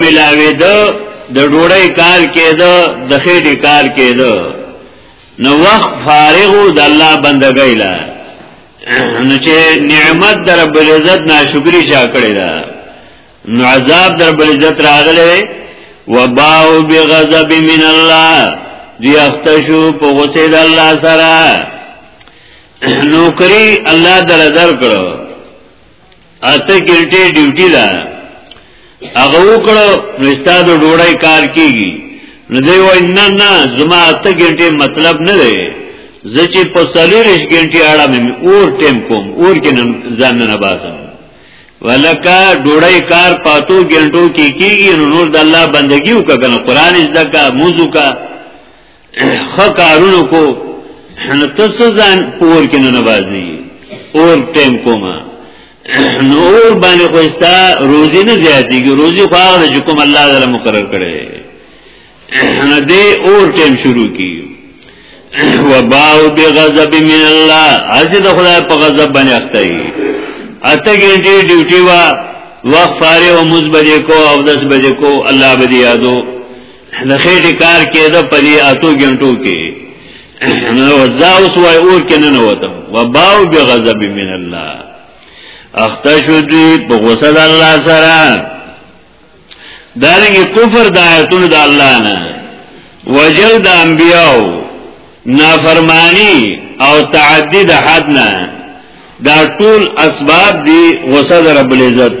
ملاوي ده د ډوړی کار کېده د خېټې کار کېده نو وخت فارغ د الله بندګۍ لا نو چې نعمت در رب العزت ناشکری چا کړی دا نو عذاب در رب العزت راغلی وباو بغضب من الله دی اختشو په غصه د الله سره نوکری الله در در کړو اته ګنټه ډیوټي ده هغه وکړو نو استاد ډوړی کار کیږي نو دی وای نه نه زما اته ګنټه مطلب نه دی زه چې په سلیریش ګنټه اړه مې اور ټیم کوم اور کې نن ځان نه باسم ولکه ډوړی کار پاتو ګنټو کې کیږي نو نور د الله بندگی وکړه قرآن زده کا موضوع کا خو کارونو کو نو تاسو ځان پور کې نه بازي اور ټیم کوما نو اور باندې خوستا روزي نه زیاتېږي روزي خو هغه چې کوم الله تعالی مقرر کړي نه دې اور ټیم شروع کی وباو بغضب من الله اځه د خدای په غضب باندې اخته یي اته ګنټي ډیوټي وا وقفاره او مزبدې کو او دس بجې کو الله بدی یادو د خېټې کار کېده په دې اتو غنټو کې نو زاوس وای اور کې نه نوتم وباو بغضب من الله اختشو دی په غوسه د الله سره دارنګه کفر د آیتونو د الله نه وجل د انبیاو نافرمانی او تعدی د حد نه دا ټول اسباب دی غوسه د رب العزت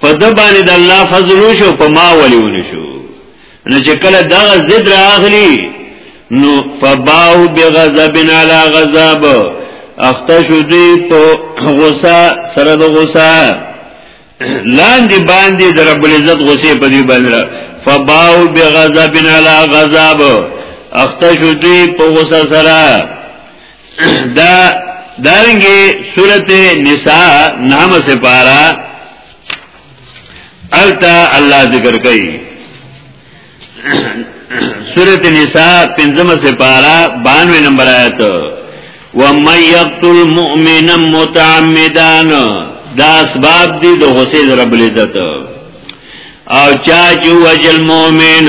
په د باندې د الله فضل وشو په ما ولي ونشو نو چې کله دا ضد راغلی نو فباو بغضب علی غضب اختشو دی په غصه سره د غصه لاندې باندې در رب العزت غصه په دې باندې فباو بغضب علی غضب اختشو دی په غصه سره دا دارنګي سورته نساء نام سے پارا التا الله ذکر کوي سورته نساء پنځمه سے پارا 92 نمبر آیت وَمَن يَقْتُلْ مُؤْمِنًا مُتَعَمِّدًا دا اسباب دي د غسل رب العزت او چا چې وجل مؤمن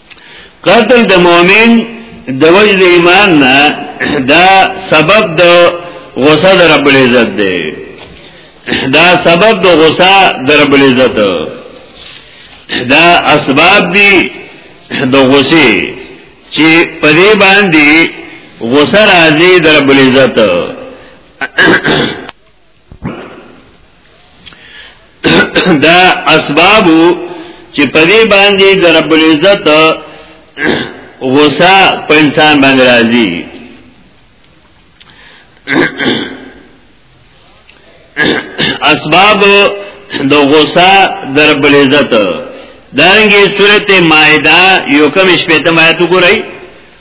قتل د مؤمن د وجه د ایمان نه دا سبب د غصه د رب العزت دی دا سبب د غصه د رب العزت دا اسباب دي د غصه چې په دې باندې غصه راځي د رب العزت دا اسباب چې په دې باندې د رب العزت غوسه په انسان باندې راځي اسباب د غوسه د رب العزت دانګي سورته مائده یو کم شپته آیت وګورئ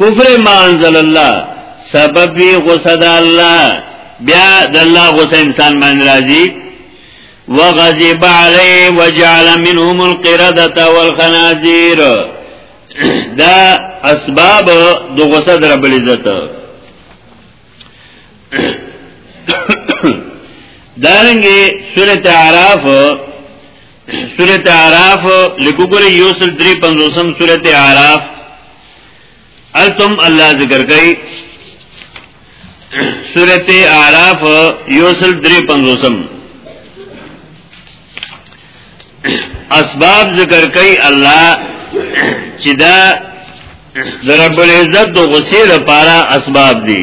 کفر ما انزل الله سبب وی غصه د الله بیا د الله غصه انسان باندې راځي وغضب علی وجعل منهم القرده والخنازير دا اسباب د غصه در بل عزت دارنګه سورته اعراف سورت عراف لکو گلی یوسل دری پنزوسم سورت عراف التم اللہ ذکر کئی سورت عراف یوسل دری پنزوسم اسباب ذکر کئی اللہ چی دا در رب العزت دو غصی دا پارا اسباب دی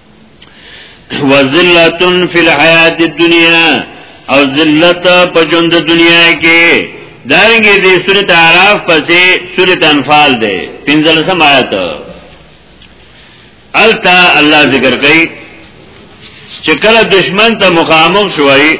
وذلت فی الحیات الدنیا او ذلت په ژوند دنیا کې دانګې دې سورۃ اعراف پسې سورۃ انفال ده 15 آیت التا الله ذکر کوي چې کله دشمن ته مخامخ شوي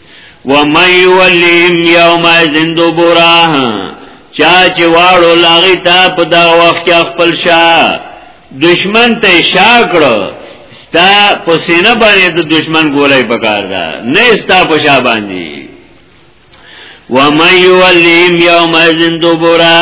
ومن یولیم یوم ازن دبورا چا چې واړو لاغی تا په دا وخت کې خپل شا دشمن ته شا کړو ستا په سینه باندې د دشمن ګولای پکار دا نه ستا په شا باندې ومن یولیم یوم ازن دبورا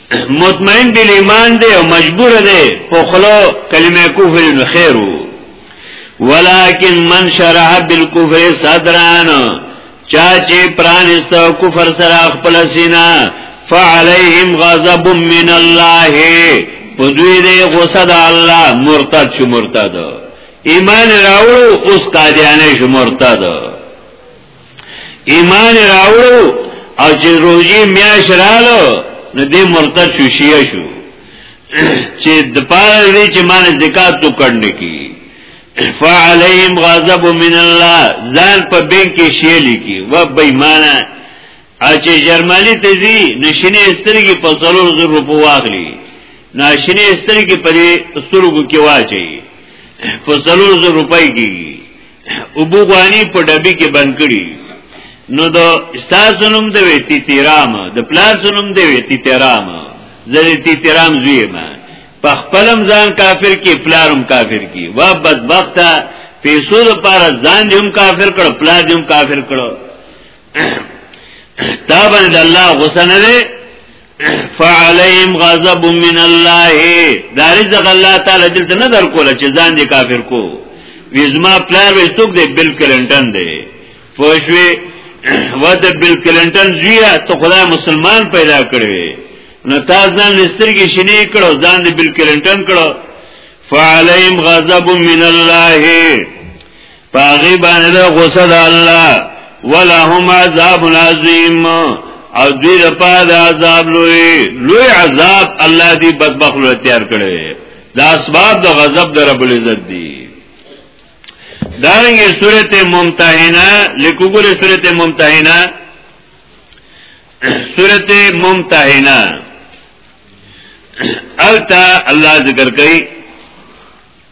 مطمئن بل ایمان دی او مجبور دی په خلو کلمه کفر نو خیر ولکن من شرح بالکفر صدران چا چې پرانست کفر سره خپل سینا فعليهم غضب من الله پدوی دی غصه د الله مرتد شو مرتد ایمان راوړو اوس قادیانه شو مرتد ایمان راوړو او چې روزي میاش رالو نو دې مرتد شو شیعه شو چې د پاره دې چې مان زکات تو کړنه کی فعلیم غضب من الله ځان په بین کې شی لیکي و بېمانه اچې جرمني ته زی نشینې سترګې په څلور زر روپو واغلی ناشینې سترګې پرې سترګو کې واچي په څلور زر روپۍ کې ابو غانی په ډبی کې بند کړي نو د استاد زنم د ویتی تیرام د پلار زنم د ویتی تیرام زری تی تیرام زوی ما په خپلم ځان کافر کې پلارم کافر کې وا بدبخت پیسو د پاره ځان دې هم کافر کړ پلار دې هم کافر کړ تا باندې الله غوسه نه دی فعليهم غضب من الله دا رزق الله تعالی دلته نه در کوله چې ځان دې کافر کو ویزما پلار وې څوک دې بل کلنټن دې فوشوي وته بل کلنټن زیه ته خدای مسلمان پیدا کړی نو تا ځان لسترګې شنې کړو ځان دې بل کلنټن کړو فعليهم غضب من الله پاغي باندې د غصه د الله ولهم عذاب عظیم او دوی لپاره د عذاب لوی لوی عذاب الله دې بدبخت لور تیار کړي دا اسباب د غضب د رب العزت دي دارنګه سورته ممتحنه لیکوګره سورته ممتحنه سورته ممتحنه التا الله ذکر کوي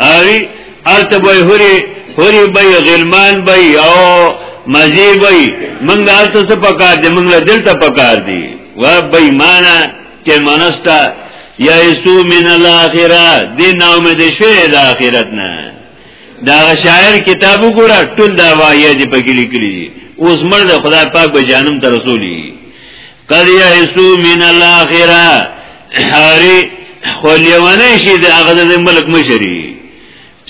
اوی الته به هوري هوري به غلمان به او مزي به موږ الته څه پکار دي موږ له دلته پکار دي و به معنا کې منستا یا ایسو من الاخره دې نام دې شوی د اخرت نه دا شاعر کتاب وګوره ټول دا وایي چې پکې لیکلي اوس مرده خدای پاک به جانم ته رسولي قد یئسو من الاخره هری خو لیونه شي د هغه د ملک مشری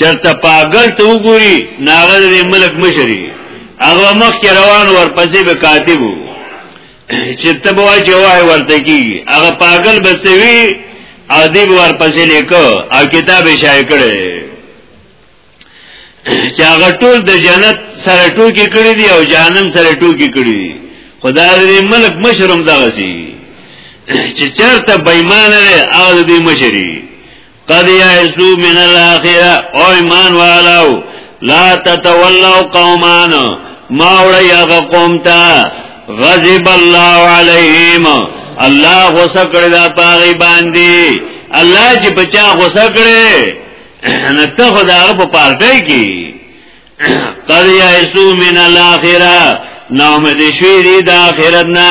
چرته پاگل ته وګوري ناغه د ملک مشری هغه مخ کې روان ورپسې به کاتبو چې ته به واجه وای ورته کی هغه پاگل بسوي او دی ورپسې لیکو او کتاب یې شای کړي چې هغه ټول د جنت سره ټوکی کړی دی او جهنم سره ټوکی کړی دی خدای دې ملک مشرم دغه سي چې چرته بېمان لري هغه دې مشري قد يعسو من الاخره او ایمان والو لا تتولوا قوما ما وړي هغه قوم ته غضب الله عليهم الله غصه کړی دا پاغي باندې الله چې بچا غصه کړي نه ته خو دا په پارټۍ کې قد یعسو من الاخره نوم دې شوی دی د آخرت نه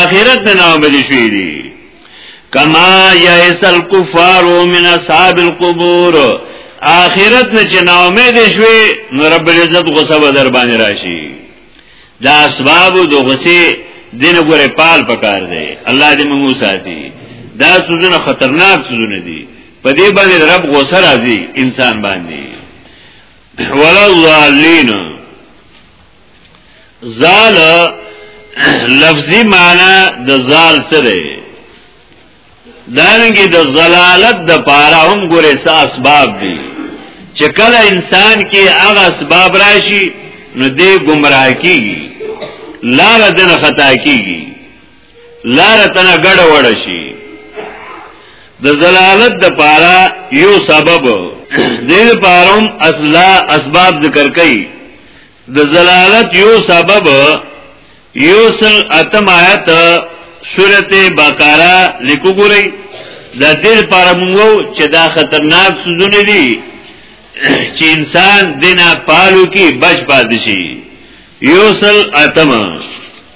آخرت نه نوم دې شوی دی کما یعس الکفار من اصحاب القبور آخرت نه چې نوم دې شوی نو رب العزت غصه به در باندې راشي دا اسباب د غصه دین ګوره پال پکار دی الله دې موږ ساتي دا سوزونه خطرناک سوزونه دي په دې باندې رب غوسه راځي انسان باندې ولا ضالین زال لفظی معنی د زال سره دانګي د زلالت د پاره هم ګورې څه اسباب دي چې کله انسان کې هغه اسباب راشي نو دې گمراه کیږي لار دې خطا کیږي لار تنه ګډ وړ شي د زلالت د پاره یو سبب دل پاروم اصلا اسباب ذکر کړي د زلالت یو سبب یو سل اتم آیت سورته بقره لیکو ګورئ د دې پاره موږ چې دا خطرناک سوزونه دي چې انسان دینه پالو کې بچ پاتې شي یوسل اتم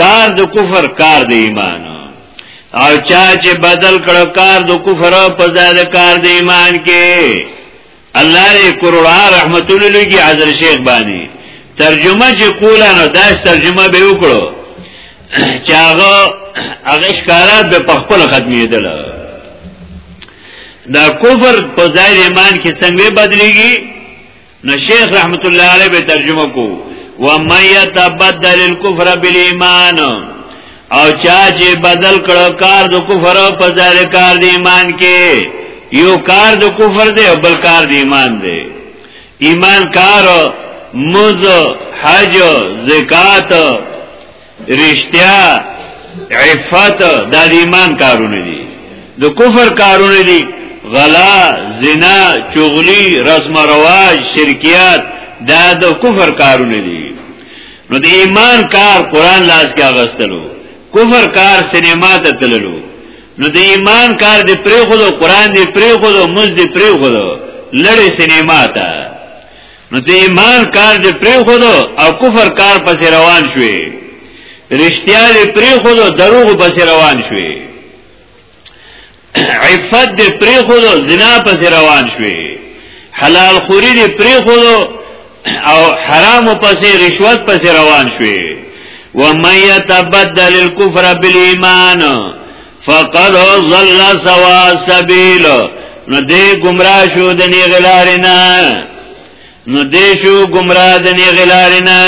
کار د کفر کار د ایمان او چا چې بدل کړو کار د کفر په ځای د کار د ایمان کې الله دې کروڑا رحمت الله لګي حضرت شیخ باندې ترجمه چې کولا نو داس ترجمه به وکړو چې هغه هغه ښکارا د پخپل ختمېدل دا کفر په ځای ایمان کې څنګه بدليږي نو شیخ رحمت الله علیه به ترجمه کو و من يتبدل الكفر بالايمان او چا چې بدل کړو کار د کفر په ځای کار د ایمان کې یو کار د کفر دی او بل کار د ایمان دی ایمان کار موز حج زکات رشتیا عفت دا د ایمان کارونه دي د کفر کارونه دي غلا زنا چغلی رسم رواج شرکیات دا د کفر کارونه دي نو د ایمان کار قران لاس کې اغستلو کفر کار سینما ته تللو نو د ایمان کار د پریخو د قران د پریخو د مز د پریخو لړې سینما ته نو ته ایمان کار دې پرې خودو او کفر کار پسې روان شوې رښتیا دې پرې خودو دروغ پسې روان شوې عفت دې پرې خودو زنا پسې روان شوې حلال خوري دې پرې خودو او حرام پسې رشوت پسې روان شوې ومن يتبدل الكفر بالايمان فقد ضل سوا سبیل نو دې گمراه شو د نی غلارینا نو دې شو گمراه د نی غلارینا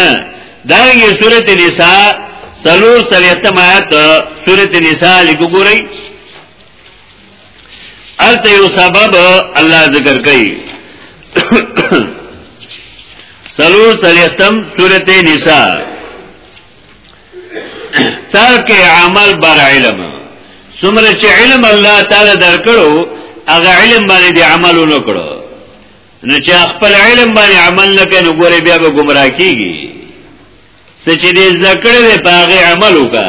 دا یې سورته نساء سلور سلیتم آیت سورته نساء لګورئ الته یو سبب الله ذکر کوي سلور سلیتم سورته نساء ترک عمل بر علم سمره چې علم الله تعالی درکړو هغه علم باندې دی عمل ونکړو نو چې خپل علم باندې عمل نه کوي نو ګوره بیا به گمراه کیږي سچې دې ذکر دې پاغه عمل وکړه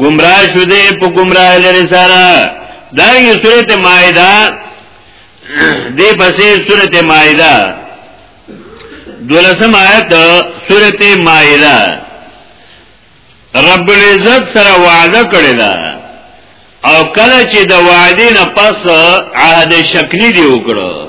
گمراه شده په گمراه لري سره دا یو سورته مائده دې پسې سورته مائده دولسم آیت سورته مائده رب العزت سره وعده کړی دا او کله چې د وعده نه پس عهد شکلی دی وکړو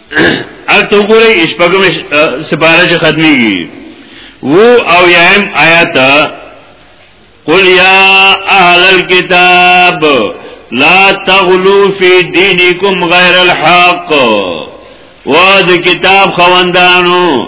الته وګورئ شپږم سپاره چې ختميږي وو او یم آیات قل یا اهل الكتاب لا تغلو فی دینکم غیر الحق و د کتاب خواندانو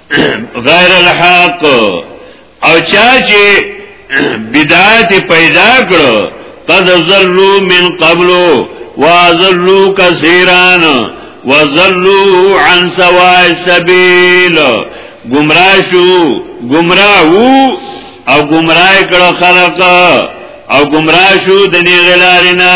غیر الحق او چا چې بدعت پیدا کړو قد ذلوا من قبل وذلوا كثيرا وذلوا عن سواء السبيل گمراه شو گمراه وو او گمراه کړه خلق او گمراه شو د نیغلارینا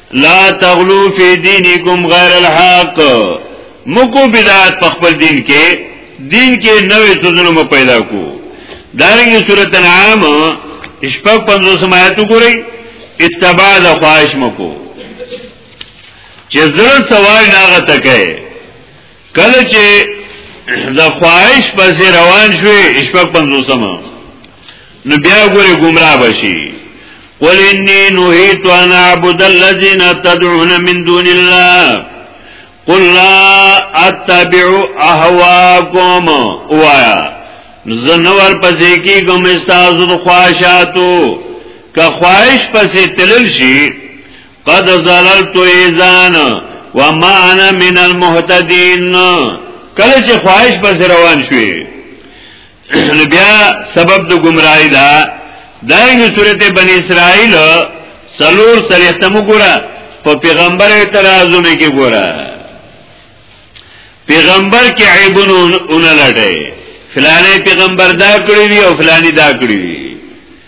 لا تغلو فی دینکم غیر الحق مکو بدعات په خپل دین کې دین کې نوې څه مو پیدا کو دارنګه سورۃ انعام شپږ پنځو سمات وګورئ اتباع د خواهش مکو چې زړه سوال ناغه تکه کله چې د خواهش پسې روان شوې شپږ پنځوسم نو بیا ګوري گمراه بشي قل انی نهیت ان اعبد الذین تدعون من دون الله قل لا اتبع اهواکم وایا زنور پسې کې کوم استاد خواهشاتو که خواهش پسې تلل شي قد زللت ایزان وما انا من المهتدین کله چې خواهش پس روان شوي بیا سبب د گمراهی دا دایو صورت بنی اسرائیل سلور سلیختم گورا پا پیغمبر اعتراضونه کی گورا پیغمبر کی عیبون اونلٹه فلانی پیغمبر دا کړی دی او فلانی دا کړی دی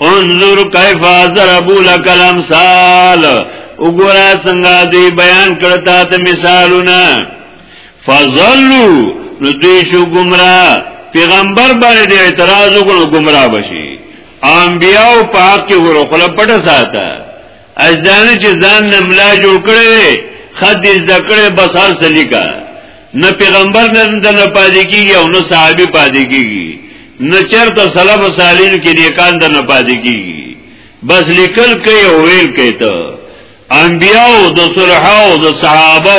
انظر کیف ضربو لک الامثال وګوره څنګه دی بیان کړتا ته مثالونه فظلوا نو دوی شو گمراه پیغمبر باندې د اعتراض وکړو گمراه بشي انبیاء پاک کې ورو خپل پټه ساته از دانه چې ځان نه ملا جوړ کړي خد دې ذکرې بس هر سلیکا نه پیغمبر نه نه پاتې کیږي او نه صحابي پاتې کیږي نه چرته سلف صالحین کې دې کان نه پاتې کیږي بس لیکل کوي او ویل کوي ته انبیاو د صلحاو د صحابه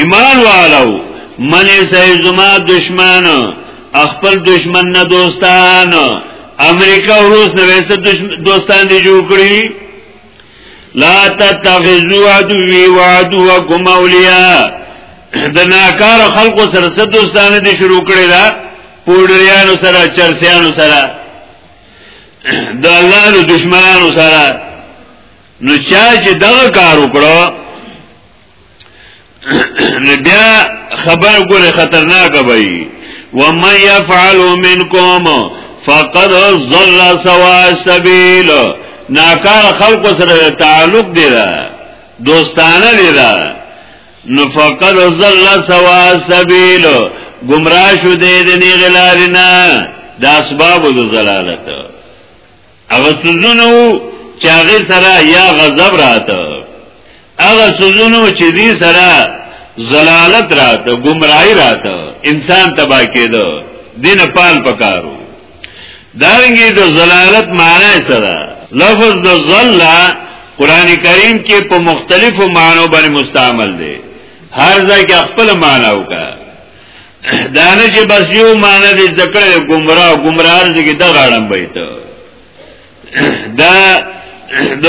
ایمان والو من سه زما دشمن خپل دشمن نه دوستان امریکا او روس نه وسه دوستان دي جوړ کړی لا تتخذوا عدوي وعدوكم اولياء د ناکار خلکو سره څه دوستانه دي شروع کړی دا پوډریانو سره چرسیانو سره د الله د دشمنانو سره نو چا چې دغه کار وکړو بیا خبر ګوره خطرناک وای و من يفعل منکم فقد ضل سوا السبيل ناکار خلق سره تعلق دی را دوستانه دی را نو فقد ضل سوا السبيل گمراه شو دې دې غلارینا د اسباب د زلالت هغه سوزونه چې هغه سره یا غضب راته هغه سوزونه چې دې سره زلالت راته گمراهی راته انسان تبا کېدو دین پال پکارو دارنګي د زلالت معنی سره لفظ د زل قران کریم کې په مختلفو معنو باندې مستعمل دی هر ځای کې خپل معنی وکړه دانه چې بس یو معنی دې ذکر گمراه گمراه ځکه دا غاړم به ته دا د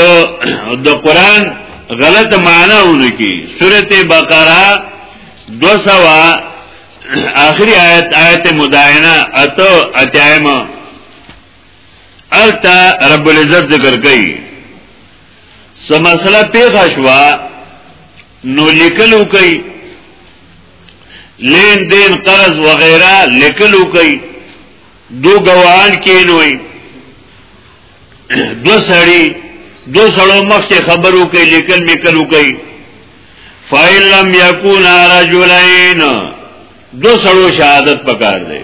د قران غلط معنی ونکي سورته بقره 200 آخری آیت آیت مدائنه اتو اتیایمه التا رب العزت ذکر کئی سمسلا پیخشوا نو لیکل وکي لین دین قرض وغیرہ لیکل وکي دو گواهان کینوي دو سړی دو سړو مخکې خبرو کوي لیکل میکل وکي فاین لم یکون رجلین دو سړو شهادت پکار دی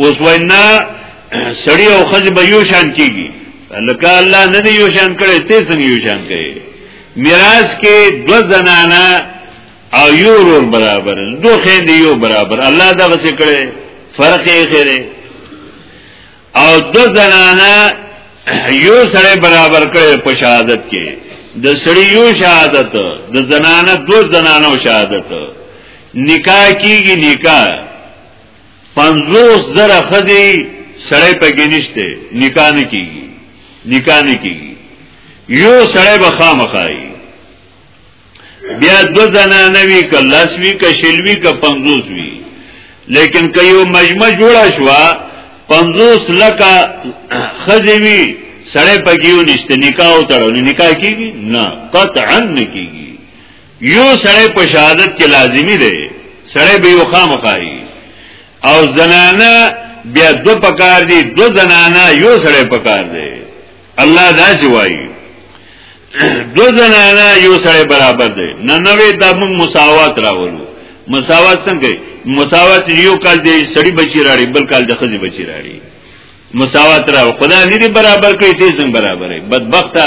اوس وینا سړی او خځه به یو شان کیږي لکه الله نه دی یو شان کړي ته څنګه یو شان کړي میراث کې دو زنانا او یو رول برابر دو خېند یو برابر الله دا څه کړي فرق یې خېره او دو زنانا یو سره برابر کړي په شهادت کې د سړی یو شهادت د زنانه دو زنانو شهادت نکاح کیږي نکاح پنځوس زره خزی سړی پکی نشته نکانه کیږي نکانه کیږي یو سړی به خامخای بیا دو زنانه وی که لس وی که شل وی که پنځوس وی لیکن که یو مجمع جوړه شو پنځوس لکه خزی وی سړی پکیو نشته نکاح تړو نکاح کیږي نه قطعا نه کیږي یو سړی په شهادت کې لازمی دی سړی به یو خامخای او زنانه بیا دو پکار دی دو زنانه یو سړی پکار دی الله دا سی وایي دو زنانه یو سړی برابر دی نه نوې د موږ مساوات راولو مساوات څنګه مساوات یو کال دی سړی بچی راړي بل کال د خزي بچی راړي مساوات راو خدای نه دی برابر کړی ته څنګه برابرې بدبخته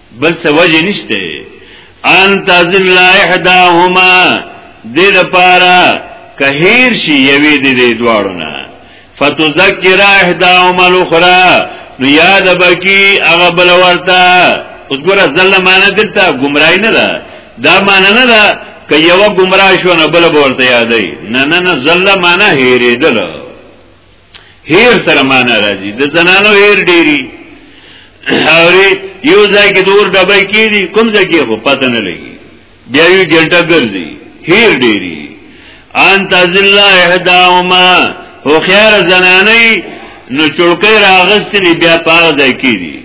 بل څه وجه نشته ان تزل احداهما د لپاره کهیر شي یوې د دې دواړو نه فتذکر احداهما الاخرى نو یاد بکی هغه بل ورته اوس ګره زله معنی دلته گمراهی نه ده دا معنی نه ده که یو گمراه شو نه بل ورته یادای نه نه نه زله معنی هېرېدل هیر سره معنا راځي د زنانو هیر ډیری اوري یو ځای کې دور ډبای کیږي کوم ځای کې په پته نه لګي بیا یو ګنټه ګرځي هیر ډیری ان تزل احداهما هو خیر زنانه نو چړکې راغستنی بیا پاغ ځای کیږي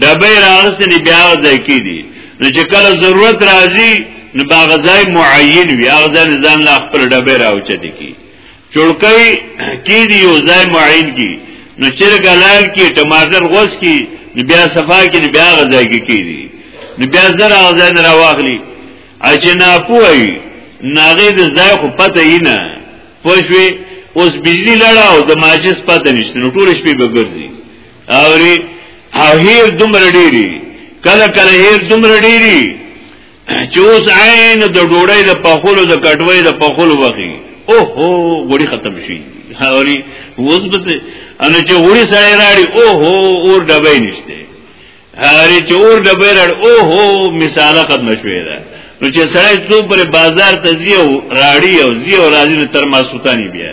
ډبای راغستنی بیا ځای کیږي نو چې کله ضرورت راځي نو باغ ځای معین وي هغه ځای ځان لا خپل ډبای راوچته کی چړکای کی دی یو ځای معین کی نو چر ګلال کی ټماټر غوس کی نو بیا صفا کی نو بیا غځای کی کی دی نو بیا زره غځای نه راواخلی اجنا پوی ناغه د ځای خو پته یې نه پښوی اوس بجلی لړا او د ماجس پته نشته نو ټول شپې به ګرځي اوري هیر دومره ډیری کله کله هیر دومره ډیری چې اوس عین د ډوړې د پخولو د کټوي د پخولو وخی او هو غوړي ختم شي هوري اوس به ان چې غوړي سره راړي او هو اور ډبې نشته هاري چې اور ډبې راړي او هو مثاله ختم شوې ده نو چې سره څو پر بازار ته زیو راړي او زیو راځي تر ما سوتانی بیا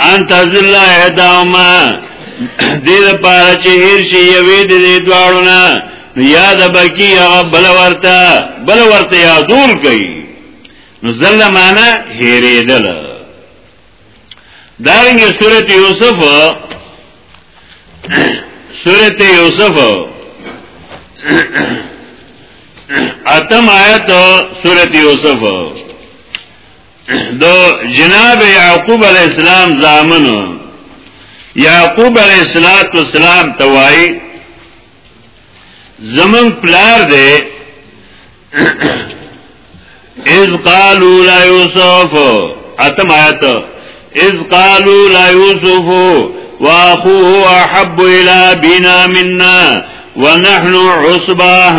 ان تزل احداهما دې لپاره چې هر شي یوې دې دواړو نه یاد بکی هغه بل ورته بل ورته یادول کوي نو زل معنا هېرېدل دارنګ سورته یوسف سورته یوسف اتم آیت سورته یوسف دو جناب یعقوب علیہ السلام زامنو یعقوب علیہ السلام توائی زمن پلار دے از قالو لا یوسف اتم آیت از قالو لا یوسف واخوه احب الى بنا منا ونحن عصباه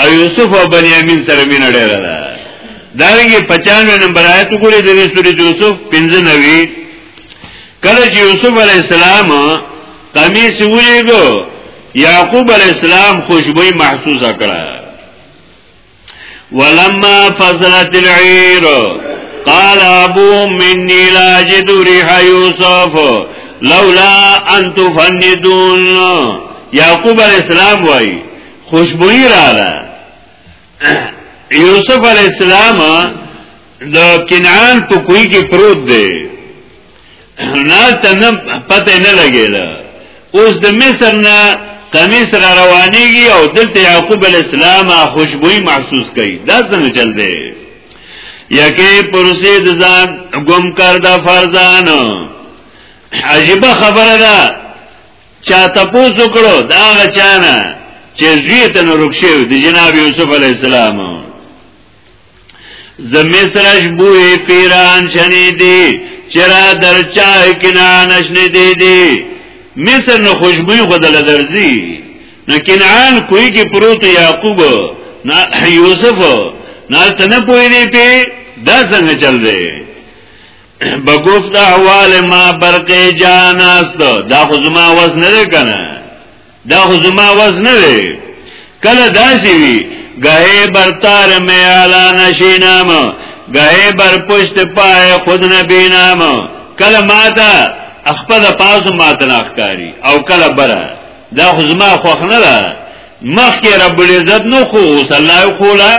او یوسف او بنیامین سره مینه ډیره ده دا رنګه 95 نمبر آیت وګورئ د سورې یوسف 95 کله چې یوسف علی السلام قمیص وریګو یعقوب علی السلام خوشبوئی محسوسه کړه ولما فصلت العير قال ابوهم مني لا اجد ريح يوسف لولا ان تفندون یعقوب علیہ السلام وای خوشبوئی رااله یوسف علی السلام د کنعان په کوی کې پروت دی نال تنم پته نه لګیدا اوس د مصر نه قمیص را روانیږي او دلته یعقوب علی السلام خوشبوئی محسوس کړي دا څنګه چل دی یکی پروسی د ځان ګم کړ د فرزانو عجیب خبره ده چا تپوسو کړو دا غچانا چې زوی ته نو رکشو د جناب یوسف علی السلام ز مصرش بوې پیران شنې دي چرا درچا کنان شنې دي دي مصر نو خوشبوې خدل درځي نو کنعان کوی کې پروت یعقوب نا یوسف نال تنه پوی دی په دا څنګه چل دی بگفت احوال ما برقی جان است دا خو زما وز نده کنه دا خو زما وز نده کل داسی وی گهه بر تار می علا نشینام گهه بر پشت پای خود نبینام کل ما تا اخپد پاسو ما تناخکاری او کل برا دا خو زما خوخ نده مخی رب العزت نو خو صلی اللہ خولا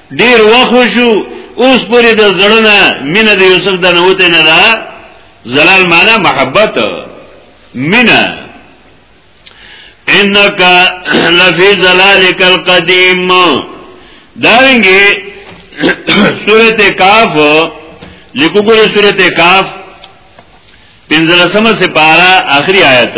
ډیر وخو شو اوس پوری د زړونه مینه د یوسف د نوته نه ده زلال معنا محبت مینه انک لفی زلالک القدیم دارنګي سورته کاف لیکو ګره سورته کاف پنځلسمه سپارا اخری آیت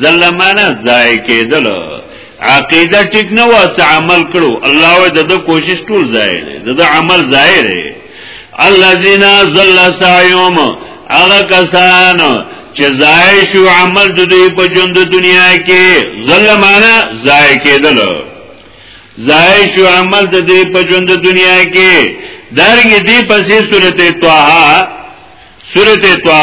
ظلمانه ځای کېدل عقیده ټیک نه واس عمل کړو الله و د کوشش ټول ځای دی د عمل ځای دی الذين ظل سعيهم هغه کسان چې ځای شو عمل د دوی په ژوند دنیا کې ظلمانه ځای کېدل ځای شو عمل د دوی په ژوند دنیا کې درګې دې پسې سورته طه سورته طه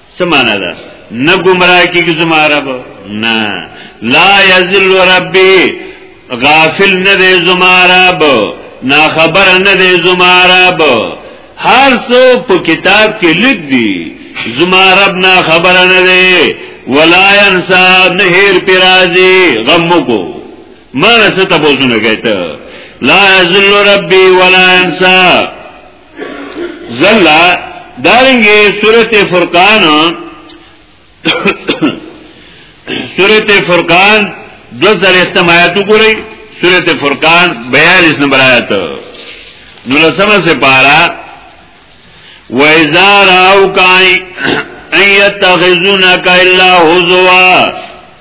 سمانا ده نه گمراه کیږي زما رب نه لا یذل ربی غافل نه دی زما رب نا خبر نه دی زما رب هر څو په کتاب کې لیک دی زما رب نا خبر نه دی ولا ينسى نهر پرازي غم کو ما ست بوزونه کته لا یذل ربی ولا ينسى زلا دارنګه سورته فرقان سورته فرقان دو زر استمایتو ګورئ سورته فرقان 42 نمبر آیت نو لسمه سے پارا وَإِذَا رَأَوْكَ أَن يَتَّخِذُونَكَ إِلَّا هُزُوًا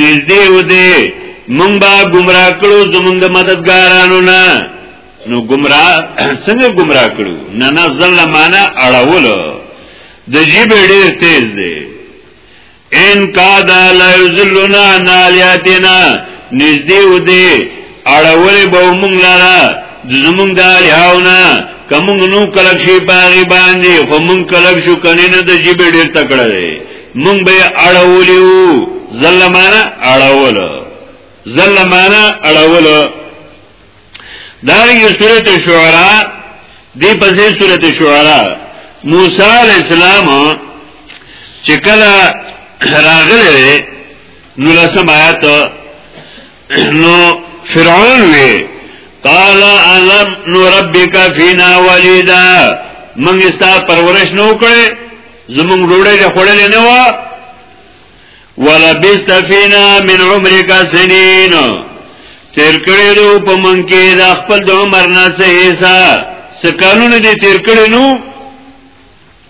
نږدې و دې مونږ به گمراه کړو زمونږ د مددګارانو نه نو گمراه څنګه گمراه کړو نه نه ځل معنا اړول د جیب ډیر تیز دی ان کا دا لا یذلنا نالیاتنا نږدې و دې اړول به مونږ لاره زمونږ د اړیاونه کوم نو کلک شي باغی باندې خو مونږ کلک شو کني نه د جیب ډیر تکړه دی مونږ به اړولیو ظلمانه اړول ظلمانه اړول دا یو سورته شعرا دی پسې سورته شعرا موسی علی السلام چې کله راغله نو لسم آیات نو فرعون وی قال علم نو ربک فینا ولیدا من استا پرورش نو کړي زمون ډوړې له خړلې نه وا ولا بست فینا من عمرک سنین تیر کړي دو په من کې د خپل د عمر نه سه حصہ سکانونه دې تیر کړي نو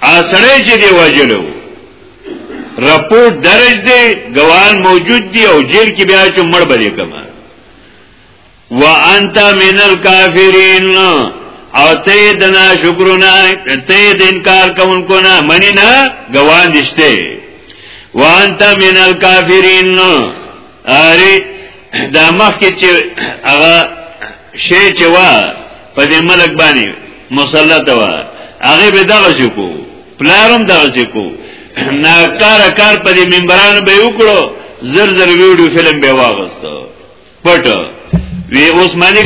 اسړې چې دی وجلو رپورټ درج دی ګوان موجود دی او جیل کې بیا چې مړ بلې کما وانت من الکافرین او ته د نا شکرونه ته د انکار کوونکو نه منی نه ګوان دشته وانت من الکافرین اره دا مخکې چې هغه شی چې وا په دې ملک باندې مسلط وا هغه به دغه شو کو پلارم دغه شو کو ناکار کار په دې منبرانو به وکړو زر زر ویډیو فلم به واغستو پټ وی اوس معنی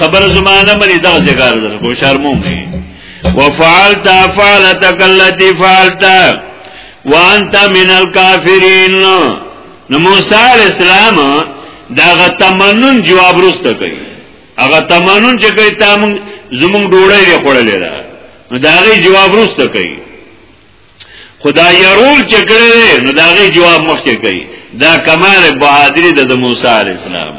خبر زمانه منی دغه ځګار در کو شرموم نه وفعلت فعلتك التي فعلت وانت من الكافرين نو موسی علی السلام دا غ تمنن جواب رسته کوي هغه تمنن چې کوي تام زمون ډوړې لري خړلې دا نو دا غي جواب رسته کوي خدا يرول چې کړې نو دا غي جواب مخکې کوي دا کمال بهادری د موسی علی السلام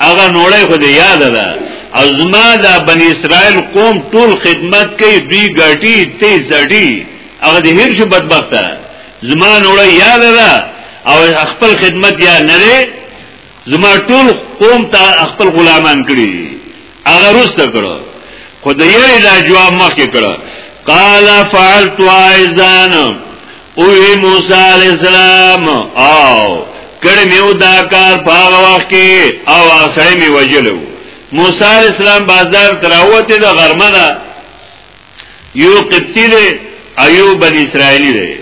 هغه نوړې خو دې یاد ده او زما د بنی اسرائیل قوم ټول خدمت کوي دوی ګټي تی زړی هغه دې هر شي بدبخت زما نوړې یاد ده او خپل خدمت یا نه لري زما ټول قوم ته خپل غلامان کړی هغه روسته کړو خو د یوه لا جواب مخکې کړو قال فعلت ايزان اوی موسی علیہ السلام او کړه میو دا کار پاغه وخت کې او اسړې می وجلو موسی علیہ السلام بازار تراوته د غرمه نه یو قبطی دی ایو بن اسرائیلی دی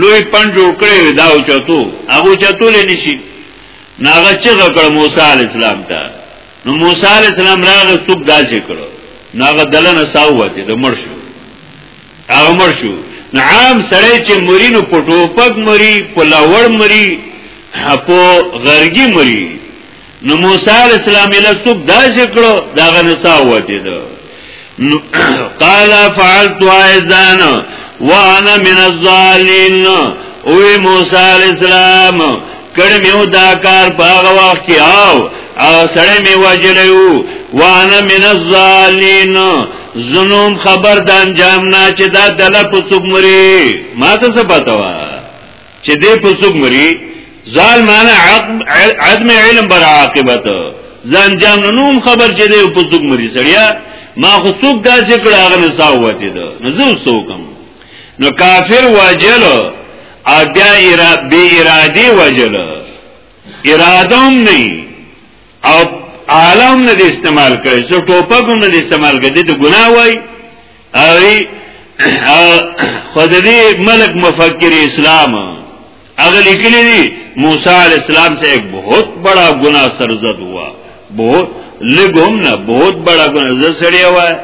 لوی پن جوړ کړی دا او چتو هغه چتو لنی شي ناغه چې کړ موسی علیہ السلام ته نو موسی علیہ السلام راغ څوک دا چې کړو ناغه دلنه ساوته د مرشد هغه مر شو نو عام سړی چې مري نو په ټوپک مري په لاور مري په غرګي مري نو موسی علی السلام له څوک دا شکړو دا غنسا وته ده نو قال فعلت اذان وانا من الظالمين او موسی علی السلام کړه میو دا کار په هغه وخت کې او سړی می وجلیو وانا من الظالین زنوم خبر د انجام نه چې دا دله په څوک مري ما ته څه پتا و چې دې په څوک مري ظال معنی عدم علم بر عاقبت ځان جام نوم خبر چې دې په څوک مري سړیا ما خو څوک دا چې کړه هغه نه ساوته ده نو زه څوکم نو کافر واجلو او بیا ارا بی ارادی وجل ارادم نی او عالم نه استعمال کړي سو ټوپک هم نه استعمال کړي د ګناه وای او خدای ملک مفکر اسلام اگر لیکلی دی موسی علیہ السلام سے ایک بہت بڑا گناہ سرزد ہوا بہت لګوم نه بہت بڑا گناہ زسړی وای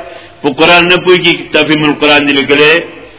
په قران نه پوي کی تفهیم القران دی لیکلی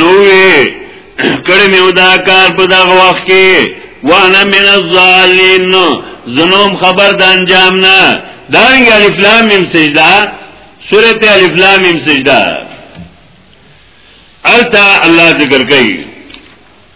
نوې کړه مې ودا کار په دغه وخت کې وانا من الظالمین زنوم خبر د انجام نه دانګ الف لام میم سجدا سورته الف لام میم سجدا التا الله ذکر کوي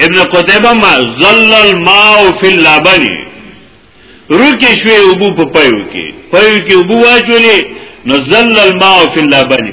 ابن قتيبه ما ظل الماء في اللبن روکه شوی ابو په پيو کې پيو کې ابو واچولې نو ظل الماء في اللبن